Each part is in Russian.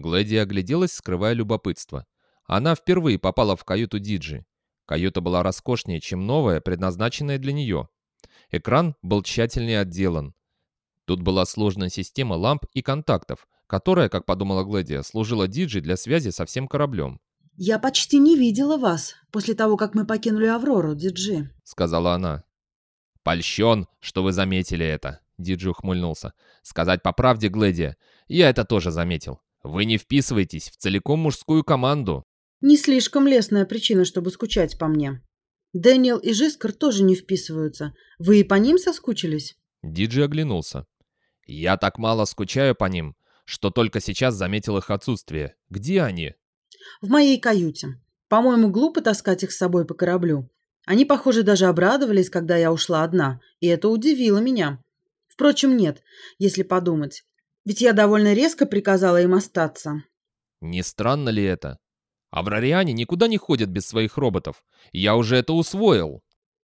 Глэдия огляделась, скрывая любопытство. Она впервые попала в каюту Диджи. Каюта была роскошнее, чем новая, предназначенная для нее. Экран был тщательнее отделан. Тут была сложная система ламп и контактов, которая, как подумала Глэдия, служила Диджи для связи со всем кораблем. «Я почти не видела вас после того, как мы покинули Аврору, Диджи», — сказала она. «Польщен, что вы заметили это», — Диджи ухмыльнулся. «Сказать по правде, Глэдия, я это тоже заметил. Вы не вписываетесь в целиком мужскую команду». «Не слишком лестная причина, чтобы скучать по мне. Дэниел и Жискар тоже не вписываются. Вы и по ним соскучились?» Диджи оглянулся. «Я так мало скучаю по ним, что только сейчас заметил их отсутствие. Где они?» «В моей каюте. По-моему, глупо таскать их с собой по кораблю. Они, похоже, даже обрадовались, когда я ушла одна, и это удивило меня. Впрочем, нет, если подумать. Ведь я довольно резко приказала им остаться». «Не странно ли это? Аврариане никуда не ходят без своих роботов. Я уже это усвоил».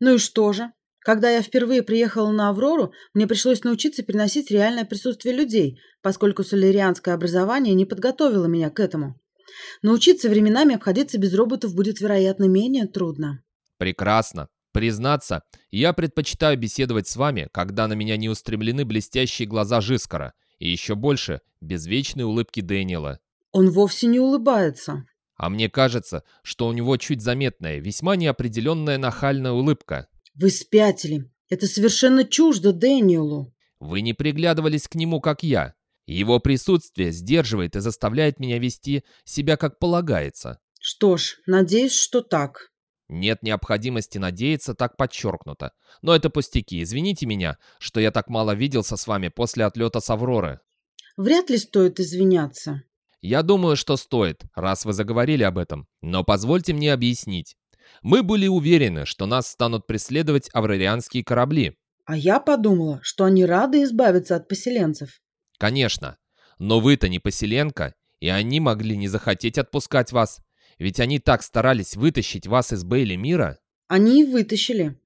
«Ну и что же? Когда я впервые приехала на Аврору, мне пришлось научиться переносить реальное присутствие людей, поскольку солярианское образование не подготовило меня к этому. Научиться временами обходиться без роботов будет, вероятно, менее трудно. Прекрасно. Признаться, я предпочитаю беседовать с вами, когда на меня не устремлены блестящие глаза Жискара, и еще больше, без вечной улыбки Дэниела. Он вовсе не улыбается. А мне кажется, что у него чуть заметная, весьма неопределенная нахальная улыбка. Вы спятили. Это совершенно чуждо Дэниелу. Вы не приглядывались к нему, как я. Его присутствие сдерживает и заставляет меня вести себя как полагается. Что ж, надеюсь, что так. Нет необходимости надеяться так подчеркнуто. Но это пустяки. Извините меня, что я так мало виделся с вами после отлета с Авроры. Вряд ли стоит извиняться. Я думаю, что стоит, раз вы заговорили об этом. Но позвольте мне объяснить. Мы были уверены, что нас станут преследовать аврарианские корабли. А я подумала, что они рады избавиться от поселенцев. Конечно. Но вы-то не поселенка, и они могли не захотеть отпускать вас. Ведь они так старались вытащить вас из Бейли мира. Они и вытащили.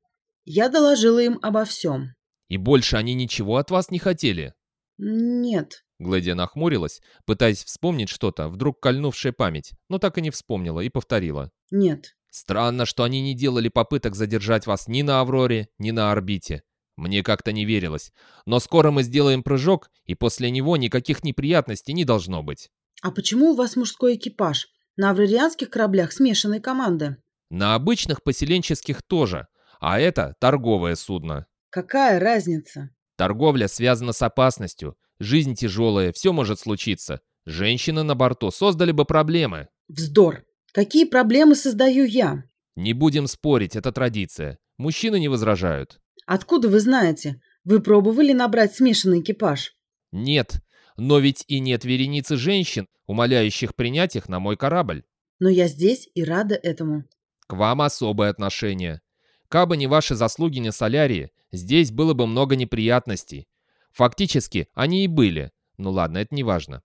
Я доложила им обо всем. И больше они ничего от вас не хотели? Нет. Глэдия нахмурилась, пытаясь вспомнить что-то, вдруг кольнувшее память, но так и не вспомнила и повторила. Нет. Странно, что они не делали попыток задержать вас ни на Авроре, ни на орбите. Мне как-то не верилось. Но скоро мы сделаем прыжок, и после него никаких неприятностей не должно быть. А почему у вас мужской экипаж? На аврарианских кораблях смешанной команды. На обычных поселенческих тоже. А это торговое судно. Какая разница? Торговля связана с опасностью. Жизнь тяжелая, все может случиться. Женщины на борту создали бы проблемы. Вздор. Какие проблемы создаю я? Не будем спорить, это традиция. Мужчины не возражают. Откуда вы знаете? Вы пробовали набрать смешанный экипаж? Нет, но ведь и нет вереницы женщин, умоляющих принять их на мой корабль. Но я здесь и рада этому. К вам особое отношение. Кабы не ваши заслуги на солярии, здесь было бы много неприятностей. Фактически, они и были. Ну ладно, это не важно.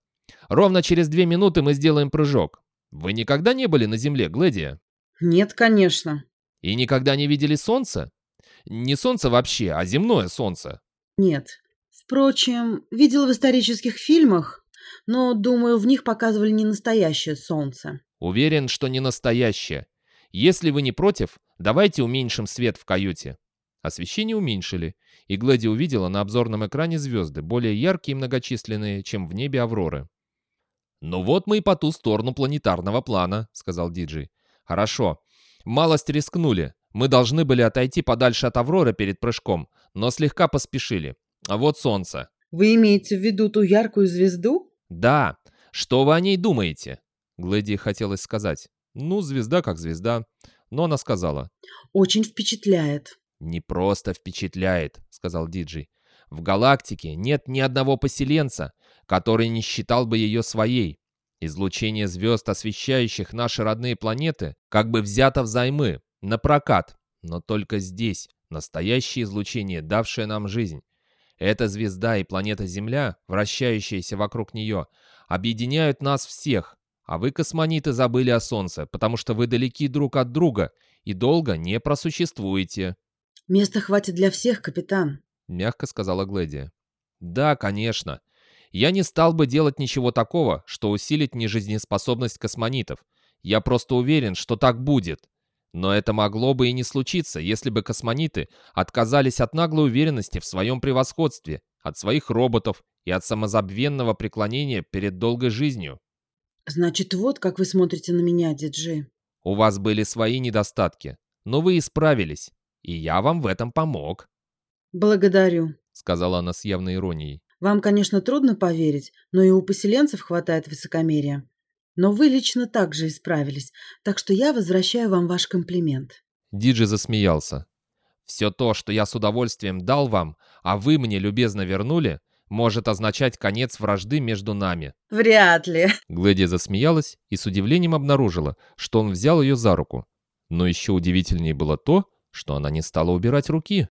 Ровно через две минуты мы сделаем прыжок. Вы никогда не были на Земле, Гледия? Нет, конечно. И никогда не видели солнце? Не солнце вообще, а земное солнце. Нет. Впрочем, видела в исторических фильмах, но, думаю, в них показывали не настоящее солнце. Уверен, что не настоящее. Если вы не против, давайте уменьшим свет в каюте. Освещение уменьшили, и Глэди увидела на обзорном экране звезды, более яркие и многочисленные, чем в небе Авроры. «Ну вот мы и по ту сторону планетарного плана», — сказал Диджей. «Хорошо. Малость рискнули. Мы должны были отойти подальше от Авроры перед прыжком, но слегка поспешили. А вот солнце». «Вы имеете в виду ту яркую звезду?» «Да. Что вы о ней думаете?» Глэди хотелось сказать. «Ну, звезда как звезда». Но она сказала. «Очень впечатляет». «Не просто впечатляет», — сказал Диджей. «В галактике нет ни одного поселенца, который не считал бы ее своей. Излучение звезд, освещающих наши родные планеты, как бы взято взаймы, на прокат. Но только здесь настоящее излучение, давшее нам жизнь. Эта звезда и планета Земля, вращающаяся вокруг нее, объединяют нас всех, а вы, космониты, забыли о Солнце, потому что вы далеки друг от друга и долго не просуществуете. «Места хватит для всех, капитан», — мягко сказала Глэдия. «Да, конечно. Я не стал бы делать ничего такого, что усилит нежизнеспособность космонитов. Я просто уверен, что так будет. Но это могло бы и не случиться, если бы космониты отказались от наглой уверенности в своем превосходстве, от своих роботов и от самозабвенного преклонения перед долгой жизнью. Значит, вот как вы смотрите на меня, диджей. У вас были свои недостатки, но вы исправились, и я вам в этом помог. Благодарю, сказала она с явной иронией. Вам, конечно, трудно поверить, но и у поселенцев хватает высокомерия. Но вы лично также исправились, так что я возвращаю вам ваш комплимент. Диджи засмеялся. Все то, что я с удовольствием дал вам, а вы мне любезно вернули, может означать конец вражды между нами. Вряд ли. Глэди засмеялась и с удивлением обнаружила, что он взял ее за руку. Но еще удивительнее было то, что она не стала убирать руки.